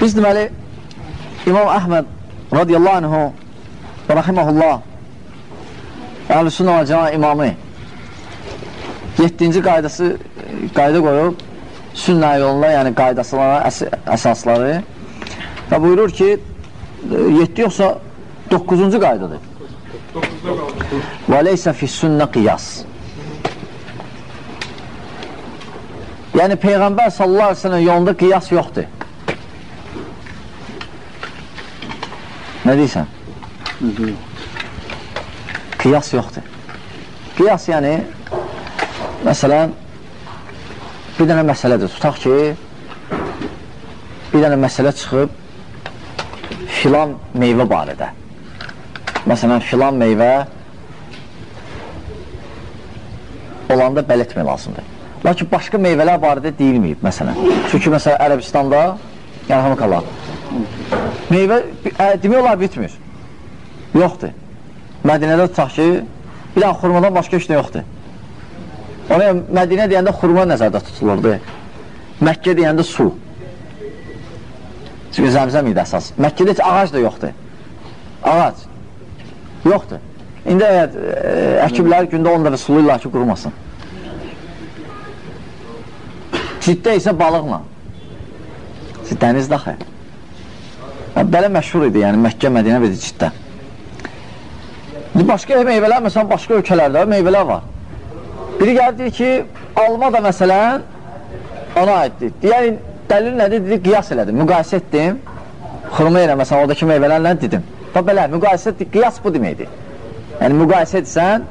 Biz deməli, İmam Əhməd radiyallahu anhu və rahiməhullah Əhl-i və Cəma imamı 7-ci qaydası qayda qoyub sünnə yolunda, yəni qaydasılara əs əsasları və buyurur ki 7 yoxsa 9-cu qaydadır. Və leysə fi sünnə qiyas. Yəni Peyğəmbər sallallahu aleyhi ve sellem yolunda qiyas yoxdur. Nə deyirsən? Qiyas yoxdur. Qiyas yəni, məsələn, bir dənə məsələdir. Tutaq ki, bir dənə məsələ çıxıb filan meyvə barədə. Məsələn, filan meyvə olanda bəl etmək lazımdır. Lakin başqa meyvələr barədə deyilməyib, məsələn. Çünki, məsələn, Ərəbistanda, yəni hamıqallah, meyvə ə, demək olar bitmir. Yoxdur. Mədinədə tutaq ki, bir dənə xurmadan başqa heç nə yoxdur. Ona Mədinə deyəndə xurma nəzərdə tutulurdu. Məkkə deyəndə su. Çünki zəmzəm idi əsas. Məkkədə heç ağac da yoxdur. Ağac. Yoxdur. İndi əgər ə, əkiblər gündə 10 dəfə suluyurlar ki, qurumasın. Ciddə isə balıqla. Dənizdə axı. Belə məşhur idi, yəni Məkkə, Mədinə və ciddə. Başqa meyvələr, məsələn, başqa ölkələrdə meyvələr var. Biri gəlir, deyir ki, alma da məsələn ona aiddir. Yəni, dəlil nədir? Dedi, qiyas elədim, müqayisə etdim. Xurma ilə, məsələn, oradakı meyvələrlə dedim. Və belə, müqayisə etdik, qiyas bu deməkdir. Yəni, müqayisə etsən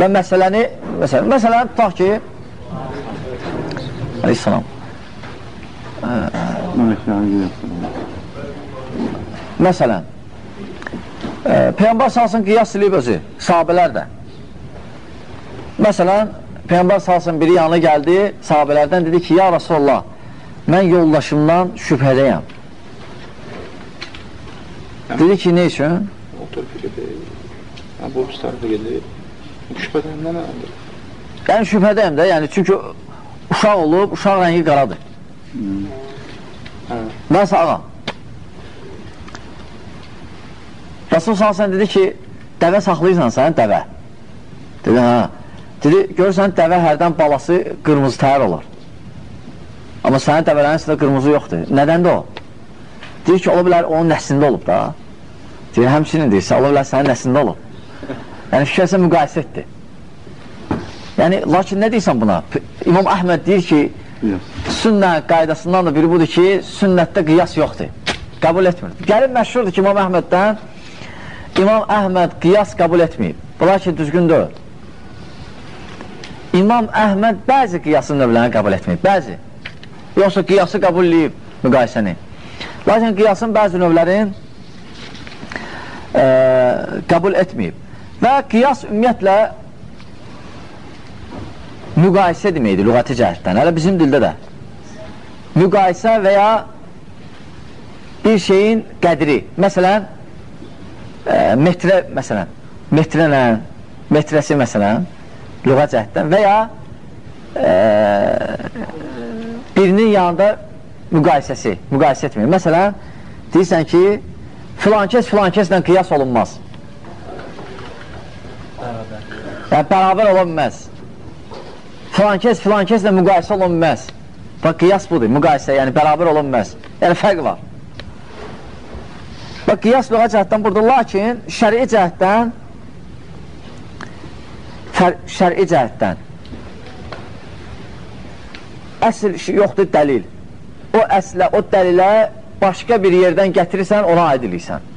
və məsələni, məsələn, məsələn, tutaq ki, Aleyhisselam, Məsələn, e, Peyğəmbər salsın qiyas silib özü, sahabələr də. Məsələn, Peyğəmbər salsın biri yanına gəldi, sahabələrdən dedi ki, ya Rasulullah, mən yoldaşımdan şübhədəyəm. Dedi ki, ne üçün? O tərəfə gedir, bu üst tərəfə gedir, şübhədəyəm nə mənədir? Yəni şübhədəyəm də, yəni çünki uşaq olub, uşaq rəngi qaradır. Hmm. Hə. Mən sağam. Rasul Salsan dedi ki, dəvə saxlayırsan sən, dəvə. Dedi, hə. Dedi, görürsən, dəvə hərdən balası qırmızı təhər olur. Amma sənin dəvələrin üstündə qırmızı yoxdur. Nədən də o? Deyir ki, ola bilər onun nəslində olub da. Deyir, həmçinin deyirsə, ola bilər sənin nəslində olub. Yəni, fikirsə müqayisə etdi. Yəni, lakin nə deyirsən buna? İmam Əhməd deyir ki, sünnə qaydasından da biri budur ki, sünnətdə qiyas yoxdur. Qəbul etmir. Gəlib məşhurdur ki, İmam Əhməddən İmam Əhməd qiyas qəbul etməyib. Bunlar ki, düzgün deyil. İmam Əhməd bəzi qiyasın növlərini qəbul etməyib, bəzi. Yoxsa qiyası qəbul edib müqayisəni. Lakin qiyasın bəzi növlərin e, qəbul etməyib. Və qiyas ümumiyyətlə müqayisə deməkdir, lüğəti cəhətdən. Hələ bizim dildə də. Müqayisə və ya bir şeyin qədri. Məsələn, e, metrə məsələn, metrənə, metrəsi məsələn, lüğa cəhətdən və ya e, birinin yanında müqayisəsi, müqayisə etmir. Məsələn, deyirsən ki, filankəs filankəslə qiyas olunmaz. Yəni, bərabər ola bilməz. Filankəs filankəslə müqayisə bilməz. Bax, qiyas budur, müqayisə, yəni bərabər bilməz. Yəni, fərq var. Və qiyas lüğa cəhətdən burada, lakin şəri cəhətdən şəri cəhətdən əsl yoxdur dəlil. O əslə, o dəlilə başqa bir yerdən gətirirsən, ona aidiliysən.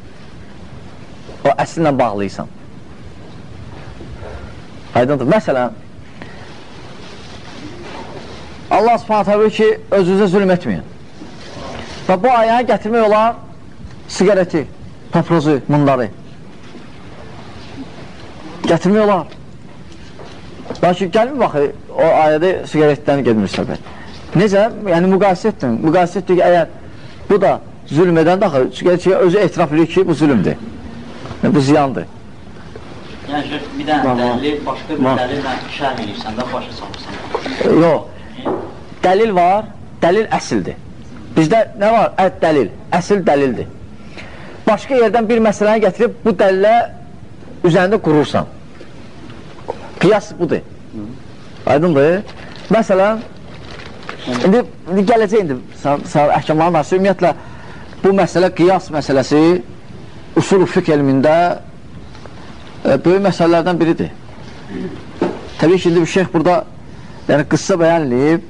O əslinlə bağlıysan. Aydındır. Məsələn, Allah subhanətə buyur ki, özünüzə zülm etməyin. Və bu ayəni gətirmək olar siqareti, paprozu, bunları gətirmək olar. Lakin gəlmir baxı, o ayədə siqaretdən gedmir söhbət. Necə? Yəni müqayisə etdim. Müqayisə etdik ki, əgər bu da zülm edən daxı, siqaretiyə özü etiraf edir ki, bu zülmdür. Yəni, bu ziyandır. Yəni, bir dənə dəlil, başqa bir dəlillə şərh edirsən də, başa salırsan. Yox. Dəlil var, dəlil əsildir. Bizdə nə var? Ət dəlil, əsil dəlildir. Başqa yerdən bir məsələni gətirib bu dəlilə üzərində qurursan. Qiyas budur. Aydındır. Məsələn, indi, indi gələcək indi əhkamların arası ümumiyyətlə bu məsələ qiyas məsələsi usul fiqh elmində e, böyük məsələlərdən biridir. Təbii ki, indi bir şeyx burada yəni qıssa bəyan edib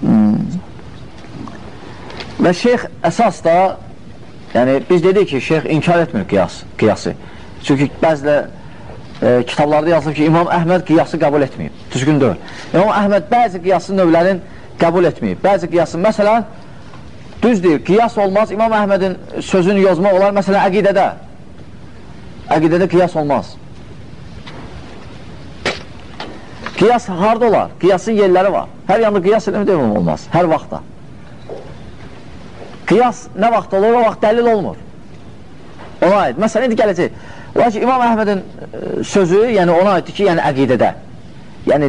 hmm. və şeyx əsas da yəni biz dedik ki, şeyx inkar etmir qiyas, qiyası. Çünki bəzilə e, kitablarda yazılır ki, İmam Əhməd qiyası qəbul etməyib. Düzgün deyil. İmam Əhməd bəzi qiyası növlərin qəbul etməyib. Bəzi qiyası, məsələn, düz deyil, qiyas olmaz. İmam Əhmədin sözünü yozmaq olar, məsələn, əqidədə. Əqidədə qiyas olmaz. Qiyas harada olar? Qiyasın yerləri var. Hər yanda qiyas eləmə deyil olmaz. Hər vaxtda. Qiyas nə vaxt olur? O vaxt dəlil olmur. Ona aid. Məsələn, indi gələcək. Lakin İmam Əhmədin e, sözü, yəni ona aiddir ki, yəni əqidədə. Yəni,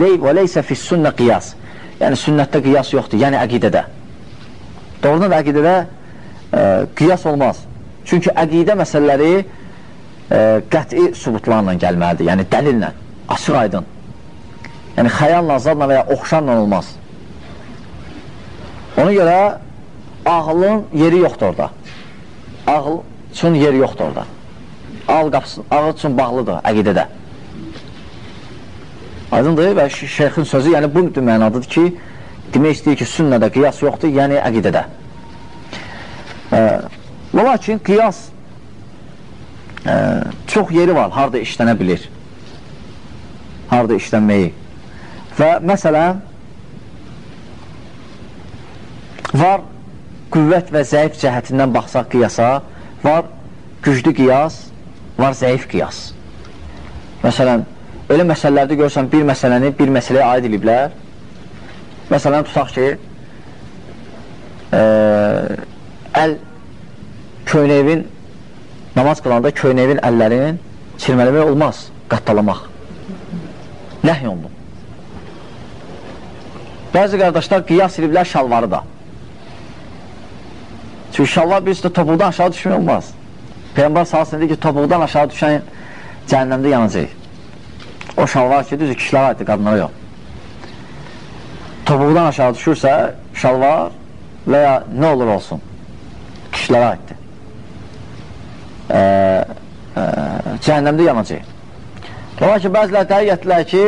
ley və leysə fis sünnə qiyas. Yəni, sünnətdə qiyas yoxdur, yəni əqidədə. Doğrudan da əqidədə e, qiyas olmaz. Çünki əqidə məsələləri e, qəti subutlarla gəlməlidir, yəni dəlillə, açıq aydın. Yəni, xəyalla, zadla və ya oxşarla olmaz. Ona görə ağılın yeri yoxdur orada. Ağıl üçün yeri yoxdur orada ağıl qapısı, ağıl üçün bağlıdır əqidədə. Aydındır və şeyxin sözü, yəni bu mənadadır ki, demək istəyir ki, sünnədə qiyas yoxdur, yəni əqidədə. E, lakin qiyas e, çox yeri var, harada işlənə bilir. Harada işlənməyi. Və məsələn, var qüvvət və zəif cəhətindən baxsaq qiyasa, var güclü qiyas, var zəif qiyas. Məsələn, elə məsələlərdə görürsən, bir məsələni bir məsələyə aid ediblər. Məsələn, tutaq ki, ə, əl köynəvin, namaz qılanda köynəvin əllərini çirmələmək olmaz, qattalamaq. Nəhy olunub. Bəzi qardaşlar qiyas ediblər şalvarı da. Çünki şalvar birisi də topuqdan aşağı düşmək olmaz. Peyğəmbər salsın ki, topuqdan aşağı düşən cəhənnəmdə yanacaq. O şalvar ki, düzdür, kişilərə aiddir, qadınlara yox. Topuqdan aşağı düşürsə, şalvar və ya nə olur olsun, kişilərə aiddir. E, e, cəhənnəmdə yanacaq. Ola ki, bəzilər dəqiq etdilər ki,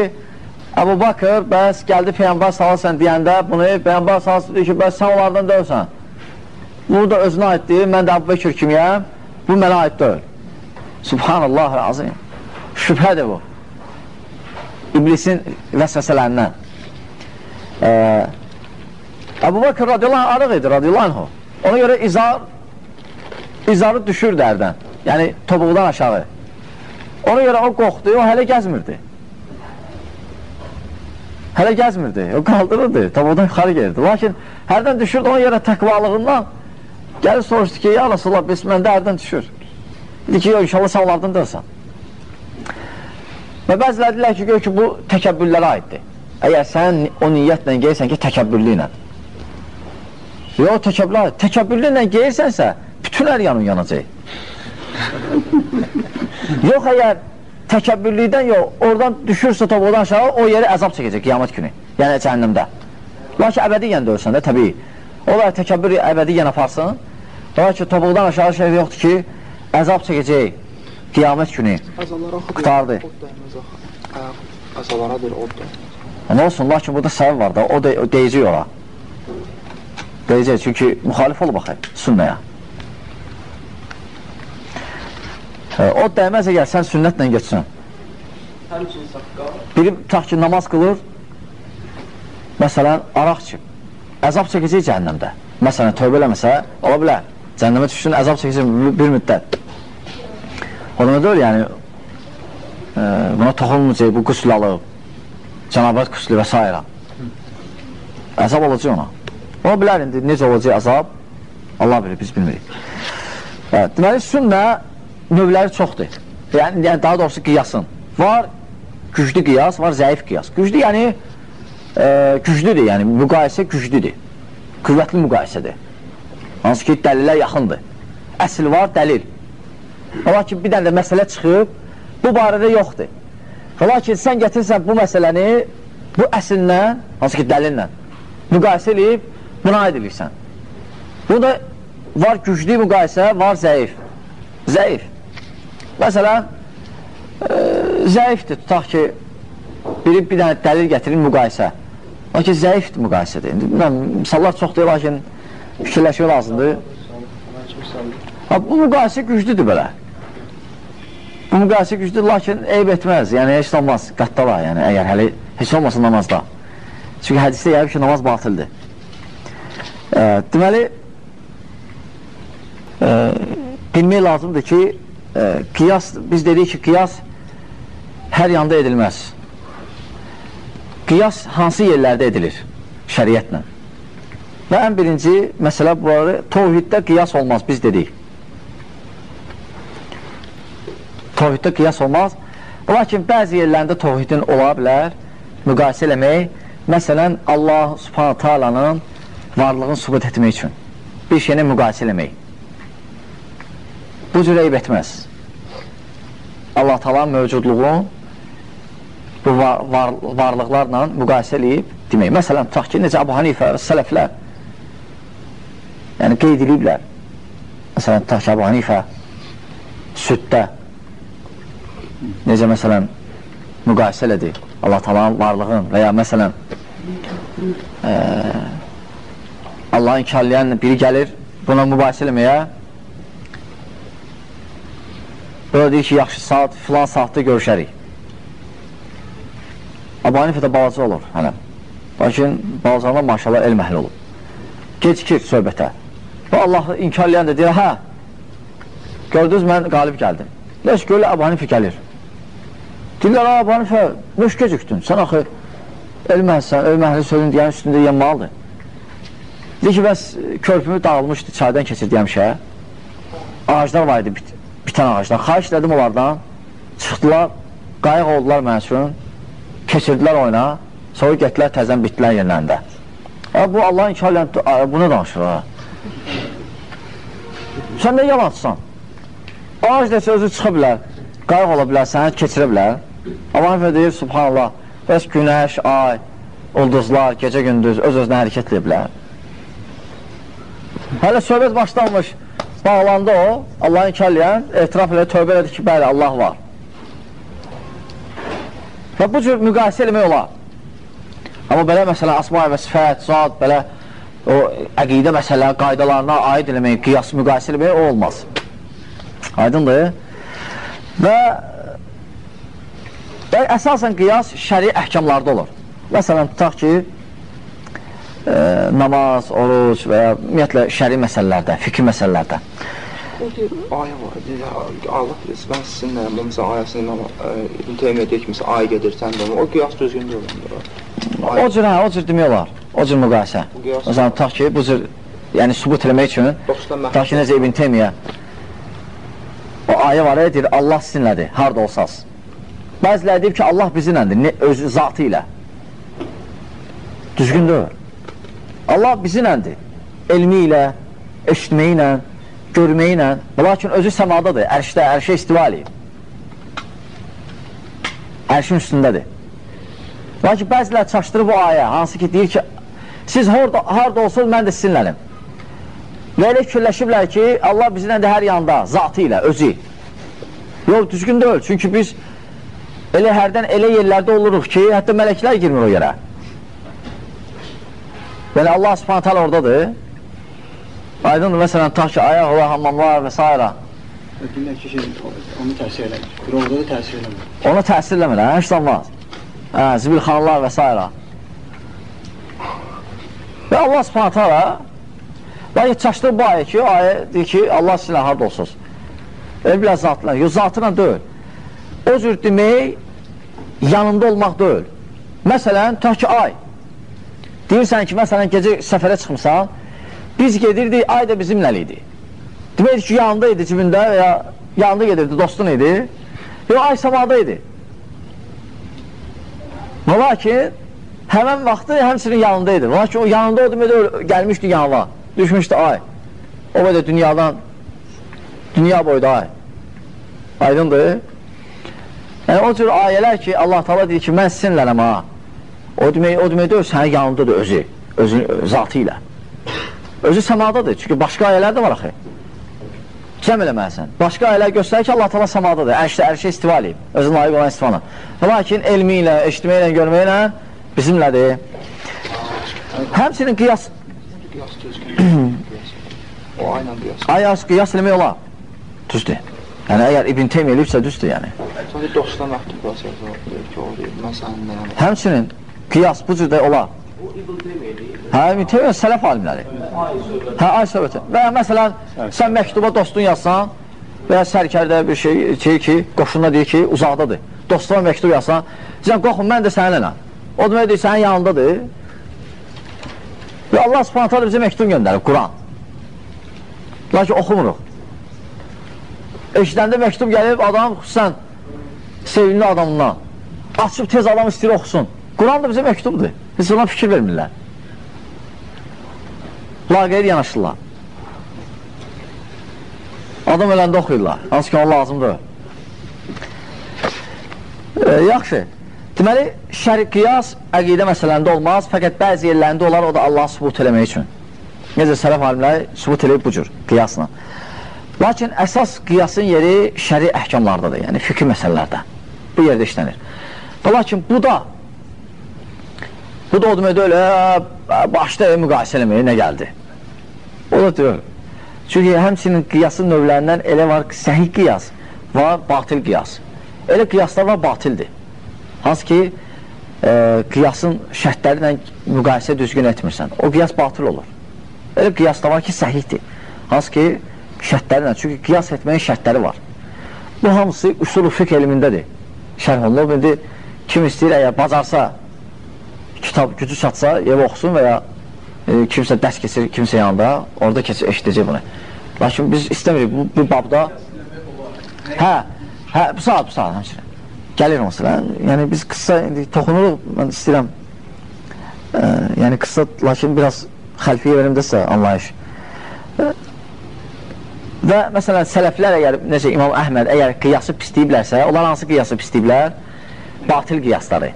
Əbu Bakır, bəs gəldi Peyğəmbər salasın deyəndə bunu, Peyğəmbər salasın deyir ki, bəs sən onlardan dövsən. Bunu da özünə aiddir, mən də Əbu Bekir kimiyəm. Bu mənə aid deyil. Subhanallah azim. Şübhədir bu. İblisin vəsvəsələrindən. Ee, Əbu Bakır radiyallahu anh arıq idi, radiyallahu anh. Ona görə izar izarı düşür dərdən. Yəni topuqdan aşağı. Ona görə o qorxdu, o hələ gəzmirdi. Hələ gəzmirdi, o qaldırırdı, topuqdan yuxarı gelirdi. Lakin hərdən düşürdü, ona görə təqvalığından Gəlir soruşdu ki, ya Rasulullah, bəs məndə ərdən düşür. Dedi ki, yox, inşallah sağlardan dörsən. Və bəzilər deyilər ki, gör ki, bu təkəbbürlərə aiddir. Əgər sən o niyyətlə geyirsən ki, təkəbbürlü ilə. Yox, təkəbbürlü, təkəbbürlü ilə geyirsənsə, bütün hər yanın yanacaq. yox, əgər təkəbbürlüdən yox, oradan düşürsə topuqdan aşağı, o yeri əzab çəkəcək qiyamət günü, yəni cəhənnəmdə. Lakin əbədiyyən dörsən də, təbii. Onlar təkəbbür əbədiyyən aparsın, Ola ki, topuqdan aşağı şey yoxdur ki, əzab çəkəcək qiyamət günü. Qutardı. Da. Nə olsun, lakin burada səbəb var da, o, de, o deyəcək ora. Deyəcək, çünki müxalif olub baxay, sünnəyə. O dəyməz əgər sən sünnətlə geçsən. Biri tutaq ki, namaz qılır, məsələn, araq içib, əzab çəkəcək cəhənnəmdə. Məsələn, tövbə eləməsə, ola bilər. Cəhənnəmə düşsün, əzab çəkəcək bir müddət. O deyil, yəni e, buna toxunmayacaq, bu qüsl alıb, cənabat qüslü və s. Əzab olacaq ona. Ona bilər indi necə olacaq əzab, Allah bilir, biz bilmirik. Evet, deməli, sünnə növləri çoxdur. Yəni, yəni, daha doğrusu qiyasın. Var güclü qiyas, var zəif qiyas. Güclü yəni e, güclüdür, yəni müqayisə güclüdür. qüvvətli müqayisədir. Hansı ki, dəlillər yaxındır. Əsl var, dəlil. Ola ki, bir dənə də məsələ çıxıb, bu barədə yoxdur. Ola ki, sən gətirsən bu məsələni bu əsillə, hansı ki, dəlillə müqayisə edib, buna edilirsən. Bu da var güclü müqayisə, var zəif. Zəif. Məsələn, e, zəifdir, tutaq ki, biri bir dənə dəlil gətirir müqayisə. Lakin zəifdir müqayisədir. Bilməm, misallar çoxdur, lakin fikirləşmək lazımdır. Ha, bu müqayisə güclüdür belə. Bu müqayisə güclüdür, lakin eyb etməz. Yəni, heç olmaz, qattala, yəni, əgər hələ heç olmasın namazda. Çünki hədisdə yəqib ki, namaz batildir. E, deməli, e, bilmək lazımdır ki, e, qiyas, biz dedik ki, qiyas hər yanda edilməz. Qiyas hansı yerlərdə edilir şəriətlə? Və ən birinci məsələ bunları, tovhiddə qiyas olmaz, biz dedik. Tovhiddə qiyas olmaz. Lakin bəzi yerlərində tovhidin ola bilər, müqayisə eləmək, məsələn, Allah subhanə talanın varlığını subut etmək üçün bir şeyini müqayisə eləmək. Bu cür eyb etməz. Allah talan mövcudluğun bu var, var, varlıqlarla müqayisə eləyib demək. Məsələn, tutaq ki, necə Abu Hanifə sələflər yəni qeyd ediblər. Məsələn, tutaq ki, Abu Hanifə süddə necə məsələn müqayisə elədi Allah talanın varlığın və ya məsələn e, Allahın inkarlayan biri gəlir buna mübahisə eləməyə Böyle deyir ki, yaxşı saat, filan saatda görüşərik. Abu Hanifə də balaca olur hələm. Lakin balacanlar maşallah elm əhli olub. Gecikir söhbətə. Və Allah inkarlayan da deyir, hə, gördünüz mən qalib gəldim. Leş görlə Abu Hanifə gəlir. Deyirlər, Abu Hanifə, nöş gecikdin? Sən axı elm əhlisən, elm əhli sözün deyən üstündə yanmalıdır. Deyir ki, bəs körpümü dağılmışdı, çaydan keçirdiyəm şəhə. Ağaclar var idi, bit bitən ağaclar. Xahiş elədim onlardan, çıxdılar, qayıq oldular mən üçün, keçirdilər oyuna, sonra getdilər təzən bitdilər yerlərində. Ya, bu Allah inşallah bunu danışır ha. Sən də yalancısan. Ağac da sözü çıxa bilər, qayıq ola bilər, səni keçirə bilər. Allah efə deyir, subhanallah, bəs günəş, ay, ulduzlar, gecə gündüz öz-özünə hərəkət edə bilər. Hələ söhbət başlanmış, bağlandı o, Allahın ikələyən, etiraf elə, tövbə elədi ki, bəli, Allah var. Və bu cür müqayisə eləmək olar. Amma belə məsələn, asma və sifət, zat, belə o əqidə məsələ qaydalarına aid eləmək, qiyas, müqayisə eləmək o olmaz. Aydındır. Və, və əsasən qiyas şəri əhkamlarda olur. Məsələn, tutaq ki, e, namaz, oruc və ya ümumiyyətlə şəri məsələlərdə, fikir məsələlərdə. Ayə var, Allah bilir, mən sizinlə, bu məsələn, ayəsində İbn Teymiyyə deyir ki, məsələn, ayə gedirsən o qiyas düzgün deyil. O cür, hə, o cür demək olar, o cür müqayisə. Məsələn, tutaq ki, bu cür, yəni sübut eləmək üçün, tutaq ki, necə İbn Teymiyyə, o ayə var, deyir, Allah sizinlədir, harada olsaz. Bəziləri deyib ki, Allah bizimlədir, öz zatı ilə. Düzgün deyil. Allah bizimlədir. Elmi ilə, eşitməyi ilə, görməyi ilə. Lakin özü səmadadır, ərşdə, ərşə istiva eləyib. Ərşin üstündədir. Lakin bəzilər çaşdırır bu ayə, hansı ki deyir ki, siz harda, harda olsanız mən də sizinlənim. Və elə fikirləşiblər ki, Allah bizimlə də hər yanda, zatı ilə, özü. Yox, düzgün deyil, çünki biz elə hərdən elə yerlərdə oluruq ki, hətta mələklər girmir o yerə. Yəni Allah subhanət hələ oradadır. Aydındır, məsələn, ta ki, ayaq ola, hamamlar və s. Dinlər ki, şey, onu təsir eləmir. Bir orada da təsir eləmir. Ona təsir eləmir, hə, heç olmaz. Hə, zibilxanlar və s. Və Allah subhanət hələ Lakin çaşdır bu ayə ki, ayə deyir ki, Allah sizinlə harada olsunuz. Elə bilə zatla, yox, zatına deyil. O cür demək, yanında olmaq deyil. Məsələn, tək ki, ay. Deyirsən ki, məsələn, gecə səfərə çıxmısan, biz gedirdik, ay da bizimlə idi. Deməkdir ki, yanında idi cibində və ya yanında gedirdi, dostun idi. Yox, ay səmada idi. Və lakin, həmən vaxtı həmsinin yanındaydı. Lakin o yanında o demək gəlmişdi yanına. Düşmüşdü ay. O qədər dünyadan dünya boyda ay. Aydındır. Yəni o cür ayələr ki, Allah Taala deyir ki, mən sizinlənəm ha. O demək, o demək deyil, sənin yanındadır özü, özün zatı ilə. Özü səmadadır. Çünki başqa ayələr də var axı. Cəm eləməlisən. Başqa ayələr göstərir ki, Allah Taala səmadadır. Ərşdə ərşə istiva eləyib. Özün layiq olan istifana. Lakin elmi ilə, eşitməklə, görməklə bizimlədir. Həmçinin qiyas Qiyas düzgün. o ayla qiyas. ayas qiyas eləmək olar. Düzdür. Yəni əgər İbn Teymiyyə elibsə düzdür yəni. Sonra dostlar məktub qiyas yazır. Deyir ki, o deyir, mən səninləyəm. Həmçinin qiyas bu cürdə olar. Hə, İbn Teymiyyə sələf alimləri. Hə, ay söhbəti. Və məsələn, sən məktuba dostun yazsan və ya sərkərdə bir şey, şey ki, qoşunda deyir ki, uzaqdadır. Dostuna məktub yazsan, deyirsən, qoxun, mən də səninlənəm. O demək deyir, sənin yanındadır. Və Allah subhanətə alə bizə məktub göndərir, Quran. Lakin oxumuruq. Eşidəndə məktub gəlib, adam xüsusən sevimli adamından. Açıb tez adam istəyir oxusun. Quran da bizə məktubdur. Heç ona fikir vermirlər. Laqeyd yanaşırlar. Adam öləndə oxuyurlar. Hansı ki, ona lazımdır. E, yaxşı. Deməli, şərik qiyas əqidə məsələndə olmaz, fəqət bəzi yerlərində olar, o da Allah subut eləmək üçün. Necə sələf alimləri subut eləyib bu cür qiyasla. Lakin əsas qiyasın yeri şəri əhkamlardadır, yəni fikri məsələlərdə. Bu yerdə işlənir. Lakin bu da bu da o demək deyil, ə, başda müqayisə eləməyə nə gəldi? O da deyil. Çünki həmçinin qiyasın növlərindən elə var ki, səhih qiyas var, batil qiyas. Elə qiyaslar var, batildir. Hansı ki, e, qiyasın şərtləri ilə müqayisə düzgün etmirsən. O qiyas batıl olur. Elə qiyas da var ki, səhihdir. Hansı ki, şərtləri ilə. Çünki qiyas etməyin şərtləri var. Bu hamısı usul-u fiqh elmindədir. Şərh olunub. İndi kim istəyir, əgər bacarsa, kitab gücü çatsa, ev oxusun və ya e, kimsə dərs keçir, kimsə yanında, orada keçir, eşidəcək bunu. Lakin biz istəmirik bu, bu babda Hə, hə, bu saat, bu saat həmçinin. Gəlir məsələn. Yəni biz qısa indi toxunuruq, mən istəyirəm. E, yəni qısa, lakin biraz xəlfiyyə verimdəsə anlayış. E, və məsələn sələflər əgər necə İmam Əhməd əgər qiyası pisləyiblərsə, onlar hansı qiyası pisləyiblər? Batil qiyasları.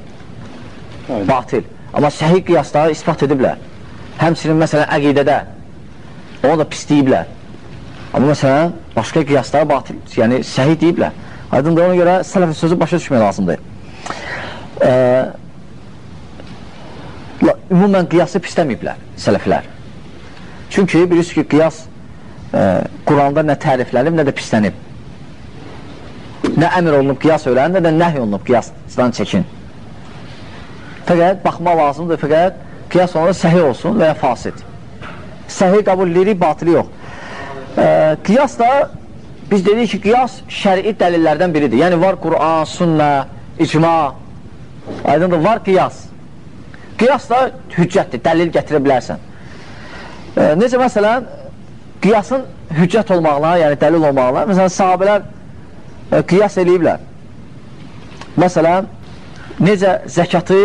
Aynen. Batil. Amma səhih qiyasları ispat ediblər. Həmçinin məsələn əqidədə onu da pisləyiblər. Amma məsələn başqa qiyasları batil, yəni səhih deyiblər. Aydındır ona görə sələfin sözü başa düşmək lazımdır. La- ümumən qiyası pisləməyiblər sələflər. Çünki bilirsiniz ki, qiyas e, Quranda nə təriflənib, nə də pislənib. Nə əmr olunub qiyas öyrənin, nə də nəhy olunub qiyasdan çəkin. Fəqət baxmaq lazımdır, fəqət qiyas olanda səhih olsun və ya fasid. Səhih qəbul edirik, batili yox. E, qiyas da biz dedik ki, qiyas şəri dəlillərdən biridir. Yəni var Quran, sünnə, icma, aydındır, var qiyas. Qiyas da hüccətdir, dəlil gətirə bilərsən. E, necə məsələn, qiyasın hüccət olmağına, yəni dəlil olmağına, məsələn, sahabələr e, qiyas eləyiblər. Məsələn, necə zəkatı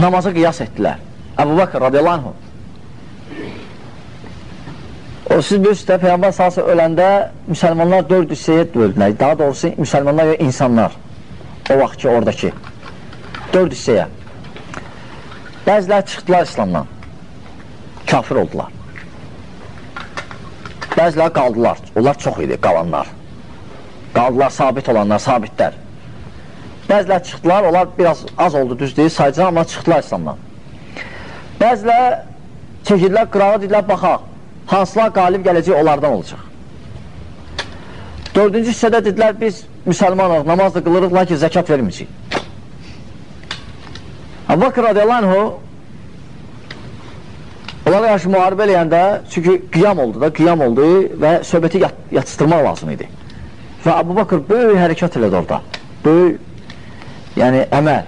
namaza qiyas etdilər. Əbu Bakır radiyallahu anhu. O siz bilirsiniz də Peyğəmbər salsa öləndə müsəlmanlar dörd hissəyə böldülər. Daha doğrusu müsəlmanlar və insanlar o vaxt ki, oradakı dörd hissəyə. Bəziləri çıxdılar İslamdan. Kafir oldular. Bəziləri qaldılar. Onlar çox idi, qalanlar. Qaldılar, sabit olanlar, sabitlər. Bəziləri çıxdılar, onlar biraz az oldu, düz deyil, sayıcan, amma çıxdılar İslamdan. Bəziləri çəkildilər, qırağa dedilər, baxaq, hansılar qalib gələcək, onlardan olacaq. Dördüncü hissədə dedilər, biz müsəlmanıq, namaz da qılırıq, lakin zəkat verməyəcək. Bakır radiyallahu onlara qarşı müharibə eləyəndə, çünki qiyam oldu da, qiyam oldu və söhbəti yat yatışdırmaq lazım idi. Və Abu Bakır böyük hərəkat elədi orada. Böyük, yəni əməl.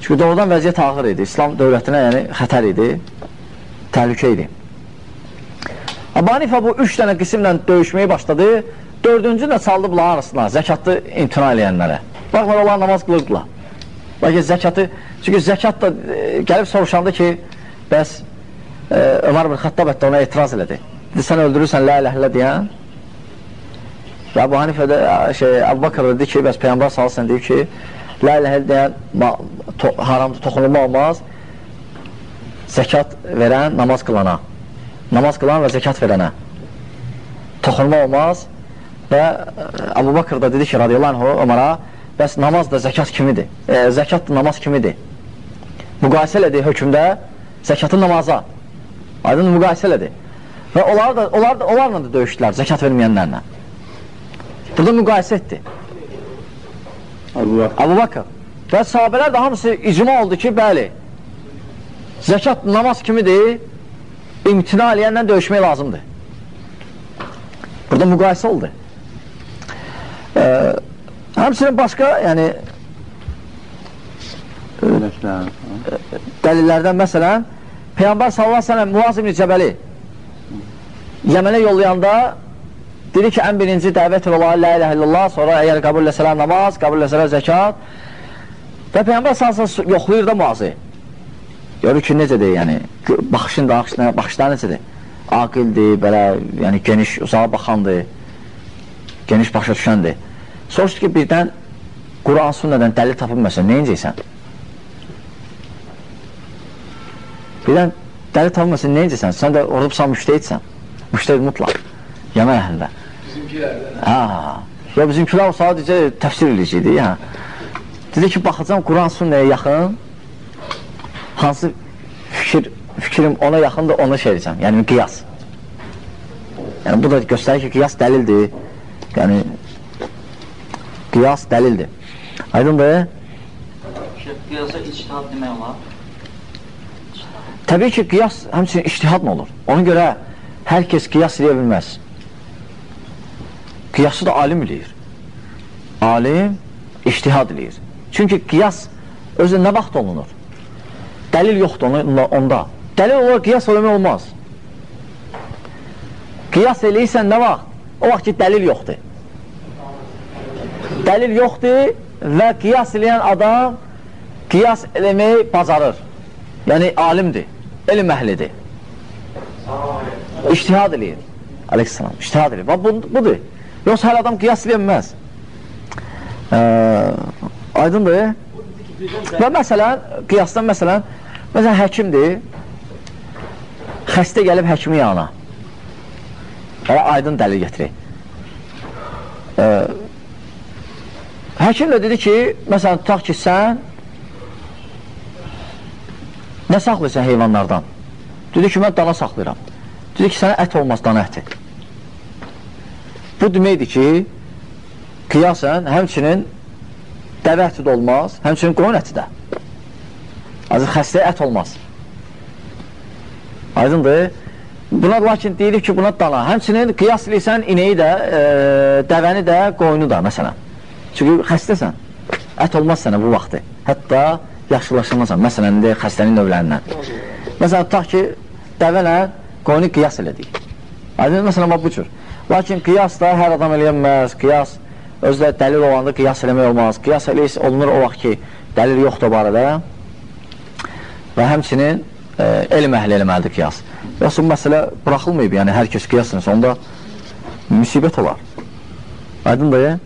Çünki doğrudan vəziyyət ağır idi. İslam dövlətinə yəni xətər idi, təhlükə idi. Abu Hanifə bu üç dənə qismlə döyüşməyə başladı. Dördüncü də çaldı bunların arasına, zəkatlı imtina eləyənlərə. Baxlar, onlar namaz qılırdılar. Lakin zəkatı, çünki zəkat da e, gəlib soruşanda ki, bəs e, Ömər bin Xattab hətta ona etiraz elədi. Dedi, sən öldürürsən la ilə ilə deyən. Və Əbu Hanifə də, şey, Əbu Bakır dedi ki, bəs Peyyambar salsın deyib ki, la ilə ilə deyən to haramda toxunulma olmaz, zəkat verən namaz qılana, namaz qılan və zəkat verənə toxunma olmaz və Əbu Bakır da dedi ki, radiyallahu anh, Ömərə, bəs namaz da zəkat kimidir, e, zəkat da namaz kimidir. Müqayisə elədi hökmdə zəkatın namaza. Aydın müqayisə elədi. Və onlar da, onlar da, onlarla da döyüşdülər, zəkat verməyənlərlə. Burada müqayisə etdi. Əbu Bakır. Və sahabələr də hamısı icma oldu ki, bəli, zəkat namaz kimidir, imtina eləyəndən döyüşmək lazımdır. Burada müqayisə oldu. Ee, həmçinin başqa, yəni, Birləşlər. dəlillərdən məsələn, Peyğəmbər sallallahu əleyhi və səlləm Muaz ibn Cəbəli Yəmənə yollayanda dedi ki, ən birinci dəvət ola la ilahe illallah, sonra əgər qəbul eləsələr namaz, qəbul eləsələr zəkat və Peyğəmbər sallallahu əleyhi yoxlayır da Muazı. Görür ki, necədir, yəni baxışın da, baxışları necədir? Aqildir, belə, yəni geniş, uzağa baxandır, geniş başa düşəndir. Soruşdu ki, birdən Quran sünnədən dəlil nə incəysən? Birdən dəli tapmasın, nə edəcəksən? Sən də orada sən müştəhidsən. Müştəhid mutlaq. Yemək əhlində. Bizimkilərdə. Ha. Ya bizimkilər o sadəcə təfsir edəcəkdi, hə. Dedi ki, baxacam Quran sünnəyə yaxın hansı fikir fikrim ona yaxındır, onu şey edəcəm. Yəni qiyas. Yəni bu da göstərir ki, qiyas dəlildir. Yəni qiyas dəlildir. Aydındır? Qiyasa içtihad demək olar. Təbii ki, qiyas həmçinin iştihadla olur. Ona görə hər kəs qiyas edə bilməz. Qiyası da alim eləyir. Alim iştihad eləyir. Çünki qiyas özü nə vaxt olunur? Dəlil yoxdur onda. Dəlil olaraq qiyas eləmək olmaz. Qiyas eləyirsən nə vaxt? O vaxt ki, dəlil yoxdur. Dəlil yoxdur və qiyas eləyən adam qiyas eləməyi bacarır. Yəni, alimdir, elm əhlidir. İştihad eləyir. Aleyhisselam, iştihad eləyir. Bu, budur. Yoxsa hər adam qiyas eləyəməz. Ee, aydındır. Və məsələn, qiyasdan məsələn, məsələn, həkimdir, xəstə gəlib həkimin yanına. Hələ aydın dəlil getirir. Ee, həkim də dedi ki, məsələn, tutaq ki, sən Nə saxlayırsan heyvanlardan? Dedi ki, mən dana saxlayıram. Dedi ki, sənə ət olmaz, dana əti. Bu deməkdir ki, qiyasən həmçinin dəvə əti də olmaz, həmçinin qoyun əti də. Azı xəstəyə ət olmaz. Aydındır. Buna lakin deyilir ki, buna dana. Həmçinin qiyas edirsən inəyi də, e, dəvəni də, qoyunu da, məsələn. Çünki xəstəsən. Ət olmaz sənə bu vaxtı. Hətta yaxşılaşılmasan, məsələn, indi xəstənin növlərindən. Məsələn, tutaq ki, dəvələ qoyunu qiyas elədik. Aydın, məsələn, bu cür. Lakin qiyas da hər adam eləyənməz, qiyas özdə dəlil olanda qiyas eləmək olmaz. Qiyas eləyis olunur o vaxt ki, dəlil yoxdur barədə və həmçinin e, elm əhli eləməlidir qiyas. Yoxsa bu məsələ buraxılmayıb, yəni hər kəs qiyas onda müsibət olar. Aydın da,